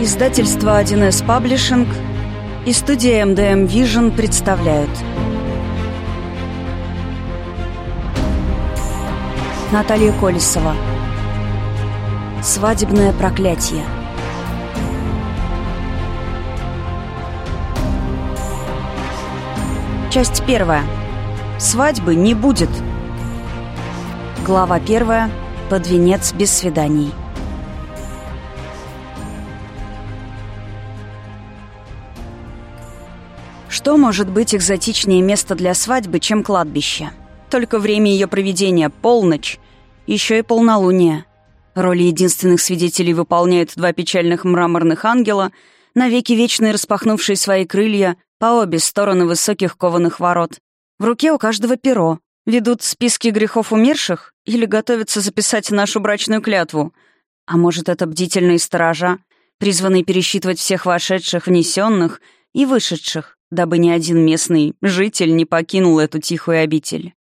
Издательство 1С Паблишинг и студия MDM Vision представляют. Наталья Колесова. Свадебное проклятие Часть первая. Свадьбы не будет Глава первая. Под венец без свиданий Что может быть экзотичнее места для свадьбы, чем кладбище? Только время ее проведения — полночь, еще и полнолуние. Роли единственных свидетелей выполняют два печальных мраморных ангела, навеки вечные распахнувшие свои крылья по обе стороны высоких кованых ворот. В руке у каждого перо. Ведут списки грехов умерших или готовятся записать нашу брачную клятву. А может, это бдительные сторожа, призванные пересчитывать всех вошедших, внесенных и вышедших дабы ни один местный житель не покинул эту тихую обитель.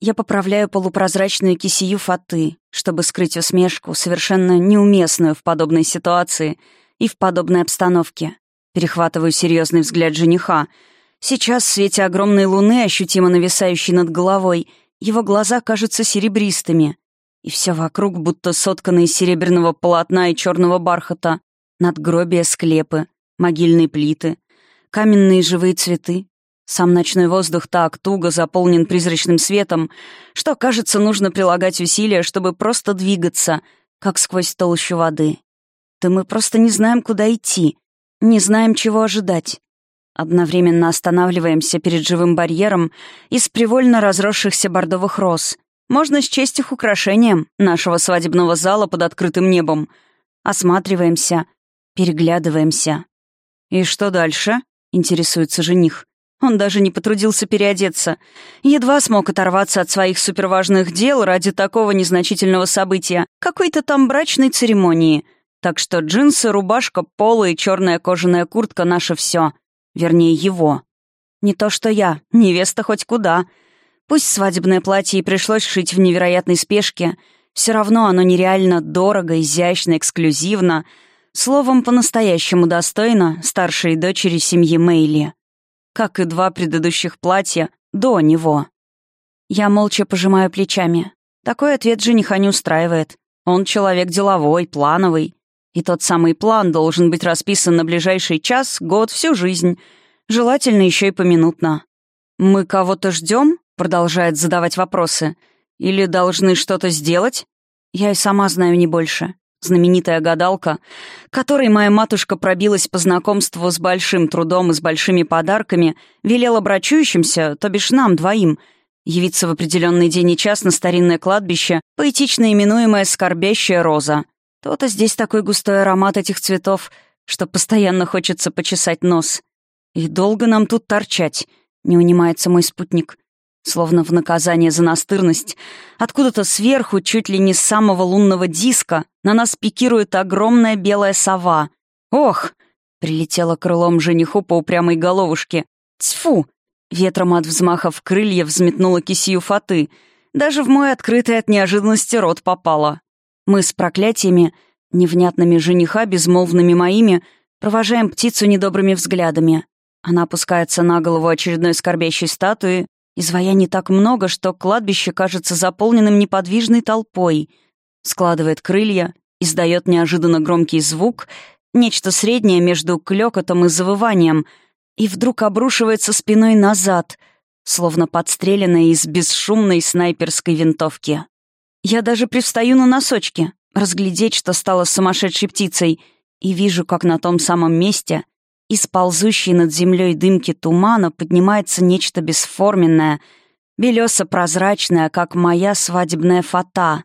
Я поправляю полупрозрачную кисию фаты, чтобы скрыть усмешку, совершенно неуместную в подобной ситуации и в подобной обстановке. Перехватываю серьезный взгляд жениха. Сейчас в свете огромной луны, ощутимо нависающей над головой, его глаза кажутся серебристыми. И все вокруг будто соткано из серебряного полотна и черного бархата. Надгробия, склепы, могильные плиты — каменные живые цветы. Сам ночной воздух так туго заполнен призрачным светом, что, кажется, нужно прилагать усилия, чтобы просто двигаться, как сквозь толщу воды. Да мы просто не знаем, куда идти, не знаем, чего ожидать. Одновременно останавливаемся перед живым барьером из привольно разросшихся бордовых роз. Можно счесть их украшением нашего свадебного зала под открытым небом. Осматриваемся, переглядываемся. «И что дальше?» — интересуется жених. Он даже не потрудился переодеться. Едва смог оторваться от своих суперважных дел ради такого незначительного события, какой-то там брачной церемонии. Так что джинсы, рубашка, поло и черная кожаная куртка — наше все. Вернее, его. Не то что я, невеста хоть куда. Пусть свадебное платье и пришлось шить в невероятной спешке, все равно оно нереально дорого, изящно, эксклюзивно — Словом, по-настоящему достойно старшей дочери семьи Мейли. Как и два предыдущих платья до него. Я молча пожимаю плечами. Такой ответ жениха не устраивает. Он человек деловой, плановый. И тот самый план должен быть расписан на ближайший час, год, всю жизнь. Желательно еще и поминутно. «Мы кого-то ждем?» — продолжает задавать вопросы. «Или должны что-то сделать?» Я и сама знаю не больше знаменитая гадалка, которой моя матушка пробилась по знакомству с большим трудом и с большими подарками, велела брачующимся, то бишь нам двоим, явиться в определенный день и час на старинное кладбище, поэтично именуемое «Скорбящая роза». То-то здесь такой густой аромат этих цветов, что постоянно хочется почесать нос. И долго нам тут торчать, не унимается мой спутник. Словно в наказание за настырность, откуда-то сверху, чуть ли не с самого лунного диска, на нас пикирует огромная белая сова. «Ох!» — прилетела крылом жениху по упрямой головушке. «Тьфу!» — ветром от взмахов крыльев взметнула кисию фаты. Даже в мой открытый от неожиданности рот попала. Мы с проклятиями, невнятными жениха, безмолвными моими, провожаем птицу недобрыми взглядами. Она опускается на голову очередной скорбящей статуи, Изваяний так много, что кладбище кажется заполненным неподвижной толпой. Складывает крылья, издает неожиданно громкий звук, нечто среднее между клёкотом и завыванием, и вдруг обрушивается спиной назад, словно подстреленная из бесшумной снайперской винтовки. Я даже привстаю на носочки, разглядеть, что стало сумасшедшей птицей, и вижу, как на том самом месте из ползущей над землей дымки тумана поднимается нечто бесформенное, белесо-прозрачное, как моя свадебная фата.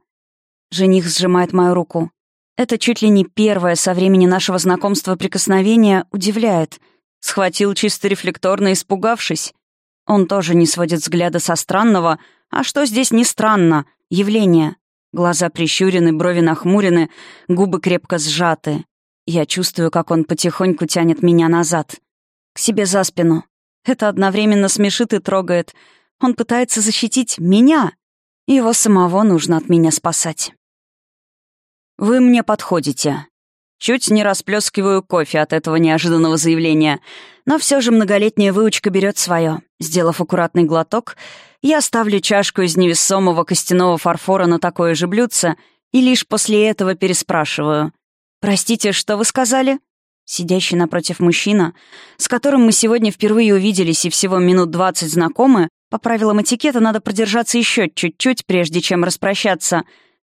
Жених сжимает мою руку. Это чуть ли не первое со времени нашего знакомства прикосновение удивляет. Схватил чисто рефлекторно, испугавшись. Он тоже не сводит взгляда со странного, а что здесь не странно, явление. Глаза прищурены, брови нахмурены, губы крепко сжаты. Я чувствую, как он потихоньку тянет меня назад. К себе за спину. Это одновременно смешит и трогает. Он пытается защитить меня. Его самого нужно от меня спасать. «Вы мне подходите». Чуть не расплескиваю кофе от этого неожиданного заявления. Но все же многолетняя выучка берет свое. Сделав аккуратный глоток, я ставлю чашку из невесомого костяного фарфора на такое же блюдце и лишь после этого переспрашиваю. «Простите, что вы сказали?» Сидящий напротив мужчина, с которым мы сегодня впервые увиделись и всего минут двадцать знакомы, по правилам этикета надо продержаться еще чуть-чуть, прежде чем распрощаться.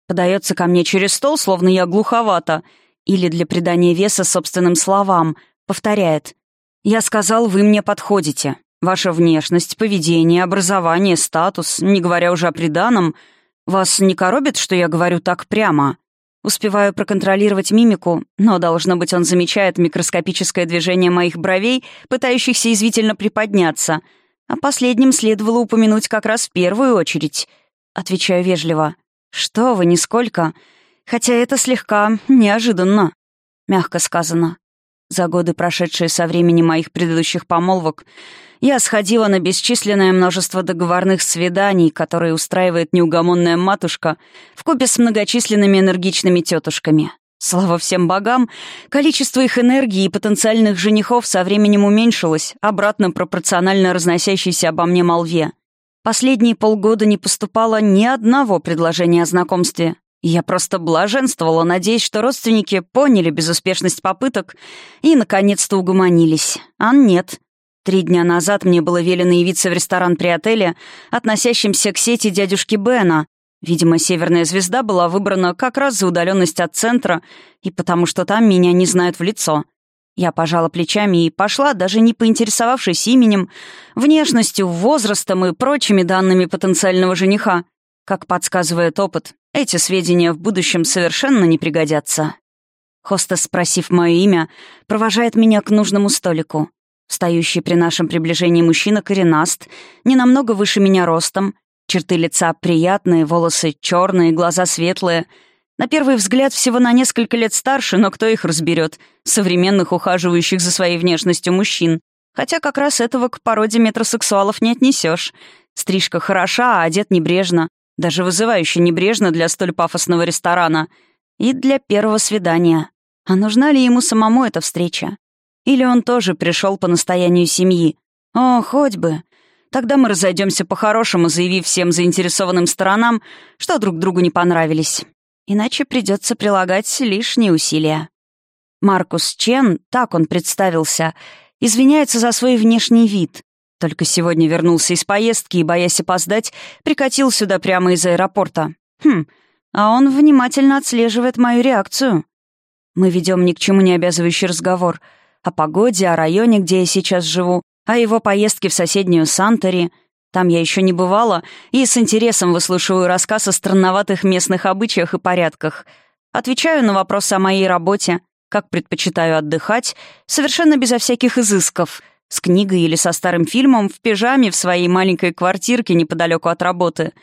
Подается ко мне через стол, словно я глуховата, или для придания веса собственным словам, повторяет. «Я сказал, вы мне подходите. Ваша внешность, поведение, образование, статус, не говоря уже о приданом, вас не коробит, что я говорю так прямо?» Успеваю проконтролировать мимику, но, должно быть, он замечает микроскопическое движение моих бровей, пытающихся извительно приподняться. О последнем следовало упомянуть как раз в первую очередь. Отвечаю вежливо. «Что вы, нисколько. Хотя это слегка неожиданно». Мягко сказано. За годы, прошедшие со времени моих предыдущих помолвок, я сходила на бесчисленное множество договорных свиданий, которые устраивает неугомонная матушка в купе с многочисленными энергичными тетушками. Слава всем богам, количество их энергии и потенциальных женихов со временем уменьшилось, обратно пропорционально разносящейся обо мне молве. Последние полгода не поступало ни одного предложения о знакомстве. Я просто блаженствовала, надеясь, что родственники поняли безуспешность попыток и, наконец-то, угомонились. А нет — Три дня назад мне было велено явиться в ресторан при отеле, относящемся к сети дядюшки Бена. Видимо, «Северная звезда» была выбрана как раз за удаленность от центра и потому что там меня не знают в лицо. Я пожала плечами и пошла, даже не поинтересовавшись именем, внешностью, возрастом и прочими данными потенциального жениха. Как подсказывает опыт, эти сведения в будущем совершенно не пригодятся. Хостес, спросив мое имя, провожает меня к нужному столику. Встающий при нашем приближении мужчина коренаст, не намного выше меня ростом, черты лица приятные, волосы черные, глаза светлые. На первый взгляд всего на несколько лет старше, но кто их разберет? Современных, ухаживающих за своей внешностью мужчин. Хотя как раз этого к породе метросексуалов не отнесешь. Стрижка хороша, а одет небрежно. Даже вызывающе небрежно для столь пафосного ресторана. И для первого свидания. А нужна ли ему самому эта встреча? Или он тоже пришел по настоянию семьи? О, хоть бы. Тогда мы разойдемся по-хорошему, заявив всем заинтересованным сторонам, что друг другу не понравились. Иначе придется прилагать лишние усилия. Маркус Чен, так он представился, извиняется за свой внешний вид. Только сегодня вернулся из поездки и, боясь опоздать, прикатил сюда прямо из аэропорта. Хм, а он внимательно отслеживает мою реакцию. Мы ведем ни к чему не обязывающий разговор — о погоде, о районе, где я сейчас живу, о его поездке в соседнюю Сантори. Там я еще не бывала и с интересом выслушиваю рассказ о странноватых местных обычаях и порядках. Отвечаю на вопросы о моей работе, как предпочитаю отдыхать, совершенно безо всяких изысков, с книгой или со старым фильмом, в пижаме в своей маленькой квартирке неподалеку от работы.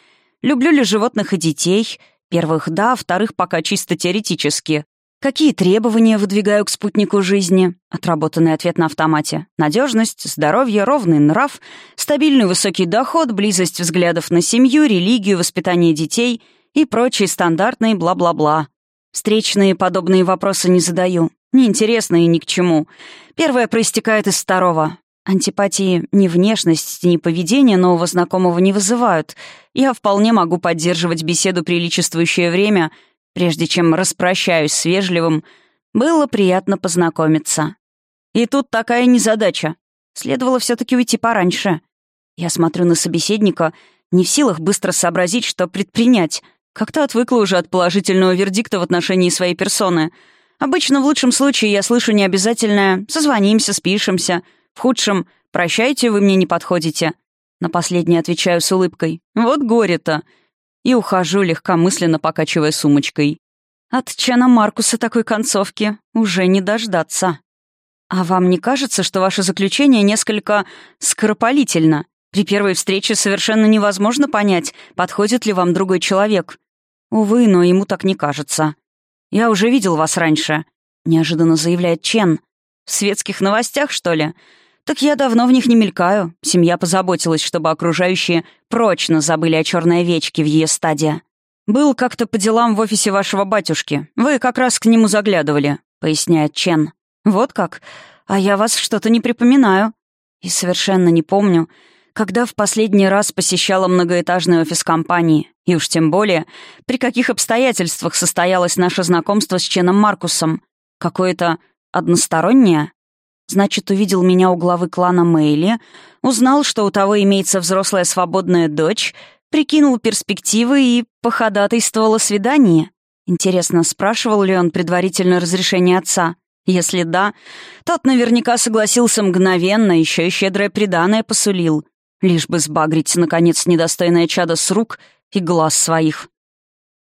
Люблю ли животных и детей? Первых — да, вторых — пока чисто теоретически. Какие требования выдвигаю к спутнику жизни? Отработанный ответ на автомате. Надежность, здоровье, ровный нрав, стабильный высокий доход, близость взглядов на семью, религию, воспитание детей и прочие стандартные бла-бла-бла. Встречные подобные вопросы не задаю. Неинтересны и ни к чему. Первое проистекает из второго. Антипатии ни внешность, ни поведение нового знакомого не вызывают. Я вполне могу поддерживать беседу приличествующее время — Прежде чем распрощаюсь с вежливым, было приятно познакомиться. И тут такая незадача. Следовало все таки уйти пораньше. Я смотрю на собеседника, не в силах быстро сообразить, что предпринять. Как-то отвыкла уже от положительного вердикта в отношении своей персоны. Обычно в лучшем случае я слышу необязательное «созвонимся, спишемся», в худшем «прощайте, вы мне не подходите». На последнее отвечаю с улыбкой «вот горе-то» и ухожу, легкомысленно покачивая сумочкой. От Чана Маркуса такой концовки уже не дождаться. А вам не кажется, что ваше заключение несколько скоропалительно? При первой встрече совершенно невозможно понять, подходит ли вам другой человек. Увы, но ему так не кажется. Я уже видел вас раньше, неожиданно заявляет Чен. В светских новостях, что ли? Так я давно в них не мелькаю. Семья позаботилась, чтобы окружающие прочно забыли о черной овечке в ее стадии. Был как-то по делам в офисе вашего батюшки. Вы как раз к нему заглядывали. — поясняет Чен. «Вот как? А я вас что-то не припоминаю. И совершенно не помню, когда в последний раз посещала многоэтажный офис компании, и уж тем более, при каких обстоятельствах состоялось наше знакомство с Ченом Маркусом. Какое-то одностороннее? Значит, увидел меня у главы клана Мэйли, узнал, что у того имеется взрослая свободная дочь, прикинул перспективы и походатайствовал о свидании. Интересно, спрашивал ли он предварительно разрешение отца? Если да, тот наверняка согласился мгновенно, еще и щедрое приданое посулил, лишь бы сбагрить, наконец, недостойное чадо с рук и глаз своих.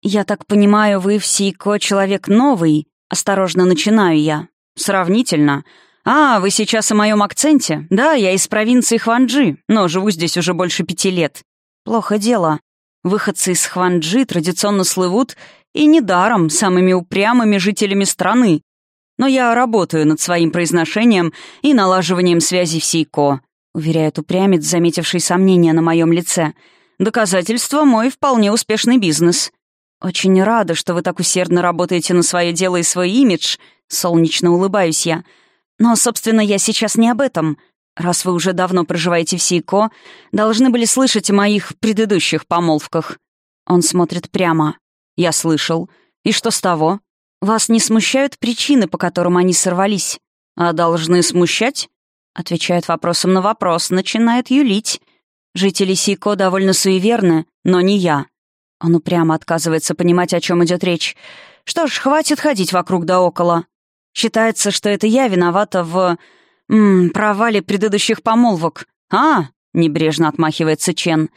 «Я так понимаю, вы в Сейко человек новый?» Осторожно начинаю я. «Сравнительно. А, вы сейчас о моем акценте? Да, я из провинции Хванджи, но живу здесь уже больше пяти лет. Плохо дело. Выходцы из Хванджи традиционно слывут и недаром самыми упрямыми жителями страны, но я работаю над своим произношением и налаживанием связи в Сейко», — уверяет упрямец, заметивший сомнения на моем лице. «Доказательство — мой вполне успешный бизнес». «Очень рада, что вы так усердно работаете на свое дело и свой имидж», — солнечно улыбаюсь я. «Но, собственно, я сейчас не об этом. Раз вы уже давно проживаете в Сейко, должны были слышать о моих предыдущих помолвках». Он смотрит прямо. «Я слышал. И что с того?» «Вас не смущают причины, по которым они сорвались?» «А должны смущать?» Отвечает вопросом на вопрос, начинает юлить. Жители Сейко довольно суеверны, но не я. Он упрямо отказывается понимать, о чем идет речь. Что ж, хватит ходить вокруг да около. Считается, что это я виновата в... М -м, провале предыдущих помолвок. «А!» — небрежно отмахивается Чен.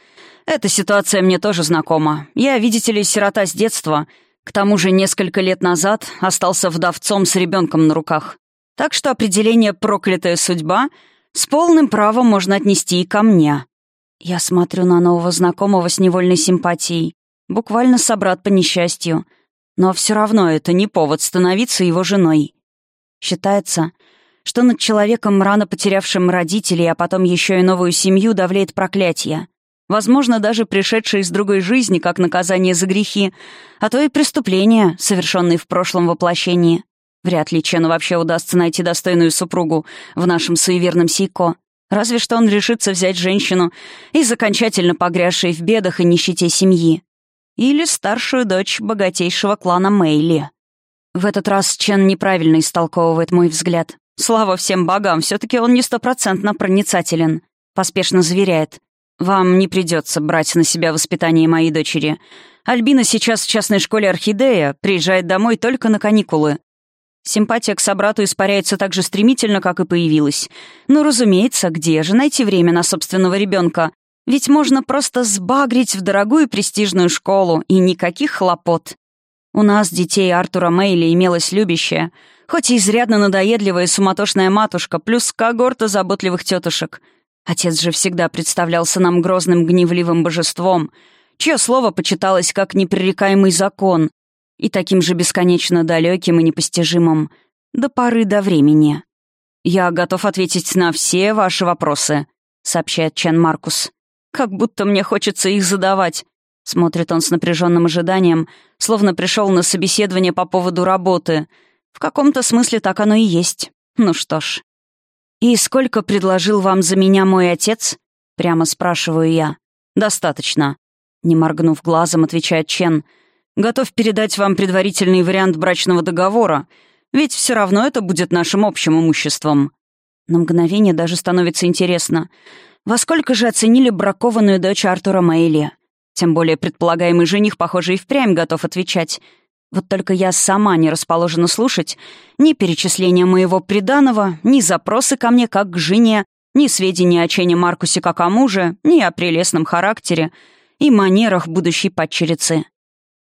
«Эта ситуация мне тоже знакома. Я, видите ли, сирота с детства». К тому же несколько лет назад остался вдовцом с ребенком на руках. Так что определение «проклятая судьба» с полным правом можно отнести и ко мне. Я смотрю на нового знакомого с невольной симпатией. Буквально собрат по несчастью. Но все равно это не повод становиться его женой. Считается, что над человеком, рано потерявшим родителей, а потом еще и новую семью, давлеет проклятие возможно, даже пришедшие из другой жизни как наказание за грехи, а то и преступления, совершенные в прошлом воплощении. Вряд ли Чену вообще удастся найти достойную супругу в нашем суеверном Сейко. Разве что он решится взять женщину из окончательно погрязшей в бедах и нищете семьи. Или старшую дочь богатейшего клана Мэйли. В этот раз Чен неправильно истолковывает мой взгляд. Слава всем богам, все таки он не стопроцентно проницателен. Поспешно заверяет. «Вам не придется брать на себя воспитание моей дочери. Альбина сейчас в частной школе «Орхидея», приезжает домой только на каникулы. Симпатия к собрату испаряется так же стремительно, как и появилась. Но, разумеется, где же найти время на собственного ребенка? Ведь можно просто сбагрить в дорогую престижную школу, и никаких хлопот. У нас, детей Артура Мейли, имелась любящая, хоть и изрядно надоедливая и суматошная матушка, плюс когорта заботливых тетушек — Отец же всегда представлялся нам грозным гневливым божеством, чье слово почиталось как непререкаемый закон и таким же бесконечно далеким и непостижимым до поры до времени. «Я готов ответить на все ваши вопросы», — сообщает Чен Маркус. «Как будто мне хочется их задавать», — смотрит он с напряженным ожиданием, словно пришел на собеседование по поводу работы. В каком-то смысле так оно и есть. Ну что ж, «И сколько предложил вам за меня мой отец?» — прямо спрашиваю я. «Достаточно», — не моргнув глазом, отвечает Чен. «Готов передать вам предварительный вариант брачного договора, ведь все равно это будет нашим общим имуществом». На мгновение даже становится интересно, во сколько же оценили бракованную дочь Артура Мэйли? Тем более предполагаемый жених, похоже, и впрямь готов отвечать. Вот только я сама не расположена слушать ни перечисления моего приданого, ни запросы ко мне как к жене, ни сведения о Чене Маркусе как о муже, ни о прелестном характере и манерах будущей падчерицы.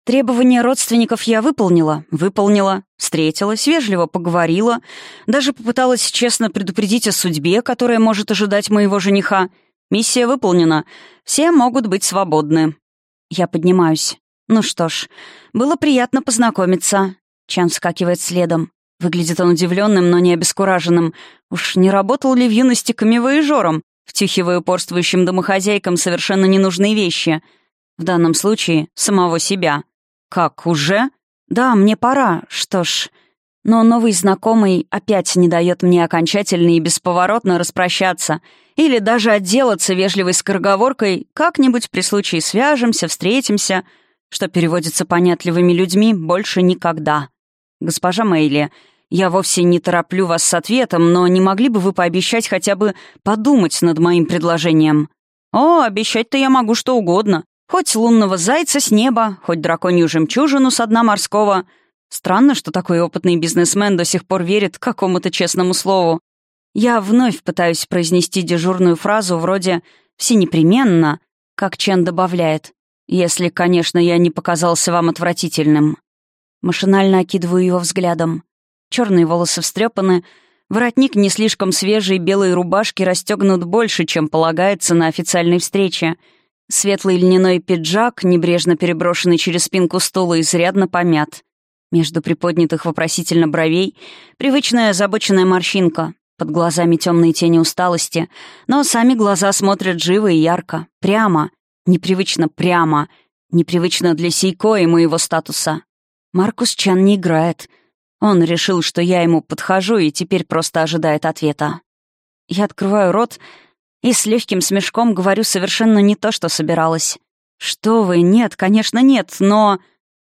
Требования родственников я выполнила, выполнила, встретилась, вежливо поговорила, даже попыталась честно предупредить о судьбе, которая может ожидать моего жениха. Миссия выполнена, все могут быть свободны. Я поднимаюсь. Ну что ж, было приятно познакомиться. Чан вскакивает следом. Выглядит он удивленным, но не обескураженным. Уж не работал ли в юности камевоежором, втюхивая упорствующим домохозяйкам совершенно ненужные вещи? В данном случае — самого себя. «Как, уже?» «Да, мне пора. Что ж...» Но новый знакомый опять не дает мне окончательно и бесповоротно распрощаться или даже отделаться вежливой скороговоркой «как-нибудь при случае свяжемся, встретимся», что переводится понятливыми людьми «больше никогда». Госпожа Мэйли, я вовсе не тороплю вас с ответом, но не могли бы вы пообещать хотя бы подумать над моим предложением? О, обещать-то я могу что угодно. Хоть лунного зайца с неба, хоть драконью жемчужину со дна морского — Странно, что такой опытный бизнесмен до сих пор верит какому-то честному слову. Я вновь пытаюсь произнести дежурную фразу вроде «все непременно», как Чен добавляет, «если, конечно, я не показался вам отвратительным». Машинально окидываю его взглядом. Черные волосы встрепаны, воротник не слишком свежий, белые рубашки расстегнут больше, чем полагается на официальной встрече. Светлый льняной пиджак, небрежно переброшенный через спинку стула, изрядно помят. Между приподнятых вопросительно бровей привычная озабоченная морщинка, под глазами темные тени усталости, но сами глаза смотрят живо и ярко, прямо, непривычно прямо, непривычно для Сейко и моего статуса. Маркус Чан не играет. Он решил, что я ему подхожу и теперь просто ожидает ответа. Я открываю рот и с легким смешком говорю совершенно не то, что собиралась. «Что вы? Нет, конечно, нет, но...»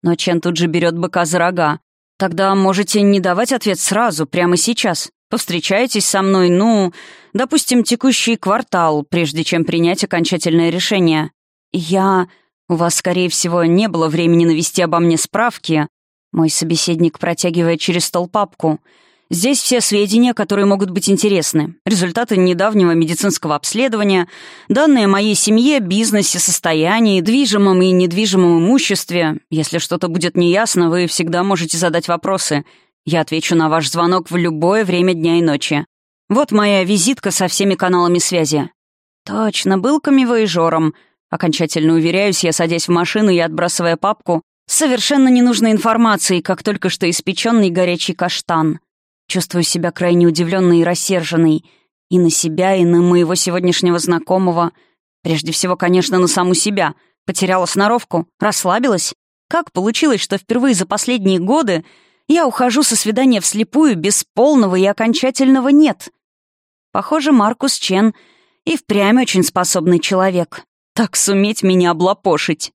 Но Чен тут же берет быка за рога. «Тогда можете не давать ответ сразу, прямо сейчас. Повстречаетесь со мной, ну, допустим, текущий квартал, прежде чем принять окончательное решение. Я... У вас, скорее всего, не было времени навести обо мне справки». Мой собеседник протягивает через стол папку — Здесь все сведения, которые могут быть интересны. Результаты недавнего медицинского обследования, данные о моей семье, бизнесе, состоянии, движимом и недвижимом имуществе. Если что-то будет неясно, вы всегда можете задать вопросы. Я отвечу на ваш звонок в любое время дня и ночи. Вот моя визитка со всеми каналами связи. Точно, был камевоежором. Окончательно уверяюсь, я садясь в машину и отбрасывая папку совершенно ненужной информацией, как только что испеченный горячий каштан. Чувствую себя крайне удивленной и рассерженной. И на себя, и на моего сегодняшнего знакомого. Прежде всего, конечно, на саму себя. Потеряла сноровку, расслабилась. Как получилось, что впервые за последние годы я ухожу со свидания вслепую без полного и окончательного «нет»? Похоже, Маркус Чен и впрямь очень способный человек. Так суметь меня облапошить.